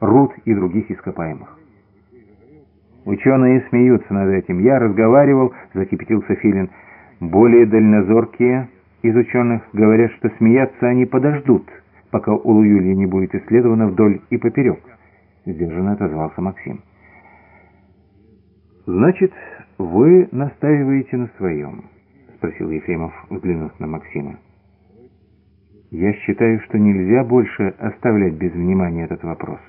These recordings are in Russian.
руд и других ископаемых. Ученые смеются над этим. Я разговаривал, закипятился Филин. Более дальнозоркие из ученых говорят, что смеяться они подождут, пока у Луюльи не будет исследовано вдоль и поперек. Сдержанно отозвался Максим. «Значит, вы настаиваете на своем?» — спросил Ефремов, взглянув на Максима. «Я считаю, что нельзя больше оставлять без внимания этот вопрос.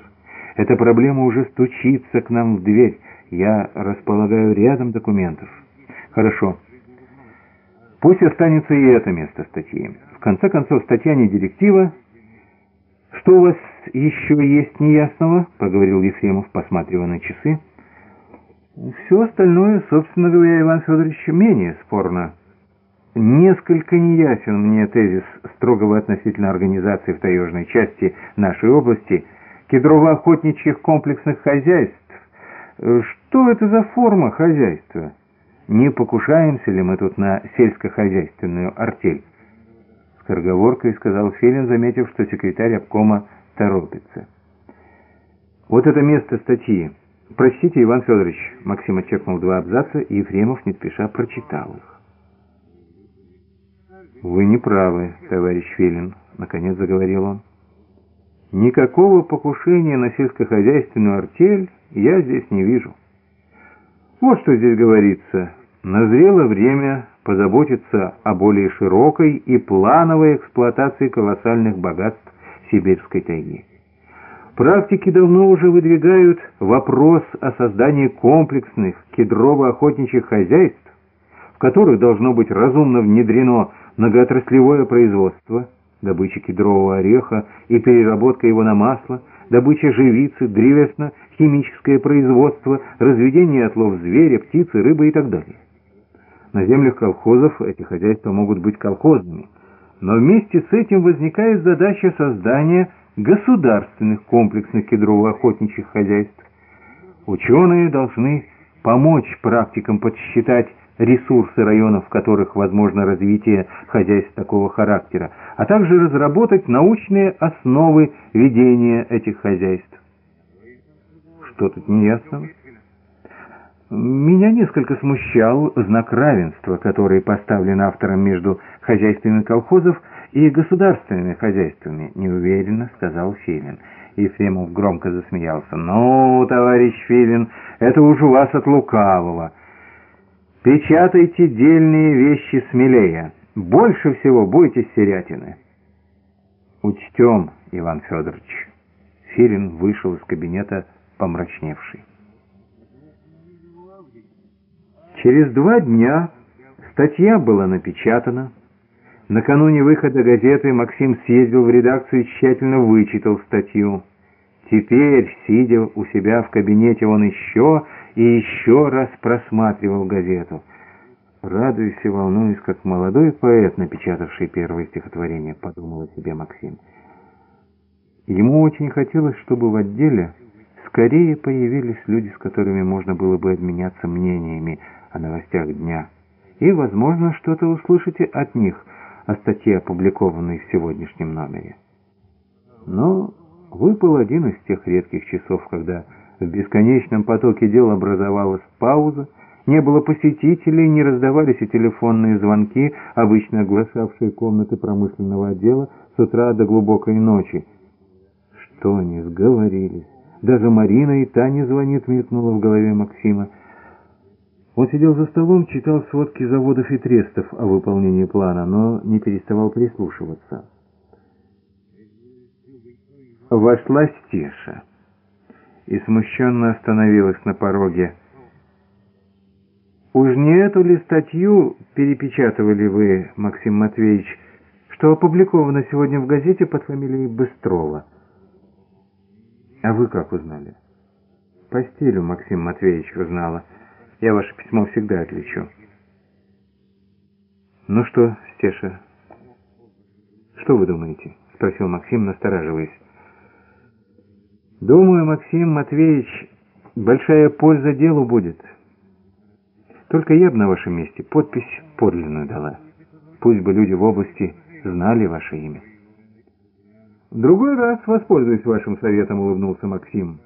Эта проблема уже стучится к нам в дверь. Я располагаю рядом документов». «Хорошо. Пусть останется и это место статьи. В конце концов, статья не директива. Что у вас еще есть неясного?» — проговорил Ефремов, посматривая на часы. «Все остальное, собственно говоря, Иван Федорович, менее спорно». Несколько неясен мне тезис строгого относительно организации в таежной части нашей области кедрово-охотничьих комплексных хозяйств. Что это за форма хозяйства? Не покушаемся ли мы тут на сельскохозяйственную артель? Скороговоркой сказал Филин, заметив, что секретарь обкома торопится. Вот это место статьи. Простите, Иван Федорович, Максим отчеркнул два абзаца, и Ефремов не спеша прочитал их. «Вы не правы, товарищ Филин», — наконец заговорил он. «Никакого покушения на сельскохозяйственную артель я здесь не вижу. Вот что здесь говорится. Назрело время позаботиться о более широкой и плановой эксплуатации колоссальных богатств сибирской тайги. Практики давно уже выдвигают вопрос о создании комплексных кедрово-охотничьих хозяйств, в которых должно быть разумно внедрено многоотраслевое производство, добыча кедрового ореха и переработка его на масло, добыча живицы, древесно-химическое производство, разведение и отлов зверя, птицы, рыбы и так далее. На землях колхозов эти хозяйства могут быть колхозными, но вместе с этим возникает задача создания государственных комплексных кедрово-охотничьих хозяйств. Ученые должны помочь практикам подсчитать ресурсы районов, в которых возможно развитие хозяйств такого характера, а также разработать научные основы ведения этих хозяйств. Что тут неясного? Меня несколько смущал знак равенства, который поставлен автором между хозяйствами колхозов и государственными хозяйствами, неуверенно сказал Филин. Ефремов громко засмеялся. «Ну, товарищ Филин, это уж у вас от лукавого». Печатайте дельные вещи смелее. Больше всего бойтесь серятины. Учтем, Иван Федорович. Филин вышел из кабинета помрачневший. Через два дня статья была напечатана. Накануне выхода газеты Максим съездил в редакцию и тщательно вычитал статью. Теперь, сидя у себя в кабинете, он еще и еще раз просматривал газету. Радуясь и волнуясь, как молодой поэт, напечатавший первое стихотворение, подумал о себе Максим. Ему очень хотелось, чтобы в отделе скорее появились люди, с которыми можно было бы обменяться мнениями о новостях дня. И, возможно, что-то услышите от них о статье, опубликованной в сегодняшнем номере. Но выпал один из тех редких часов, когда в бесконечном потоке дел образовалась пауза, не было посетителей, не раздавались и телефонные звонки, обычно оглашавшие комнаты промышленного отдела с утра до глубокой ночи. Что они сговорились? Даже Марина и та не звонит, мелькнула в голове Максима. Он сидел за столом, читал сводки заводов и трестов о выполнении плана, но не переставал прислушиваться. Вошла Стеша и смущенно остановилась на пороге. «Уж не эту ли статью перепечатывали вы, Максим Матвеевич, что опубликовано сегодня в газете под фамилией Быстрова?» «А вы как узнали?» «По стилю, Максим Матвеевич, узнала. Я ваше письмо всегда отличу». «Ну что, Стеша, что вы думаете?» — спросил Максим, настораживаясь. Думаю, Максим Матвеевич, большая польза делу будет. Только я бы на вашем месте подпись подлинную дала. Пусть бы люди в области знали ваше имя. Другой раз воспользуюсь вашим советом, улыбнулся Максим.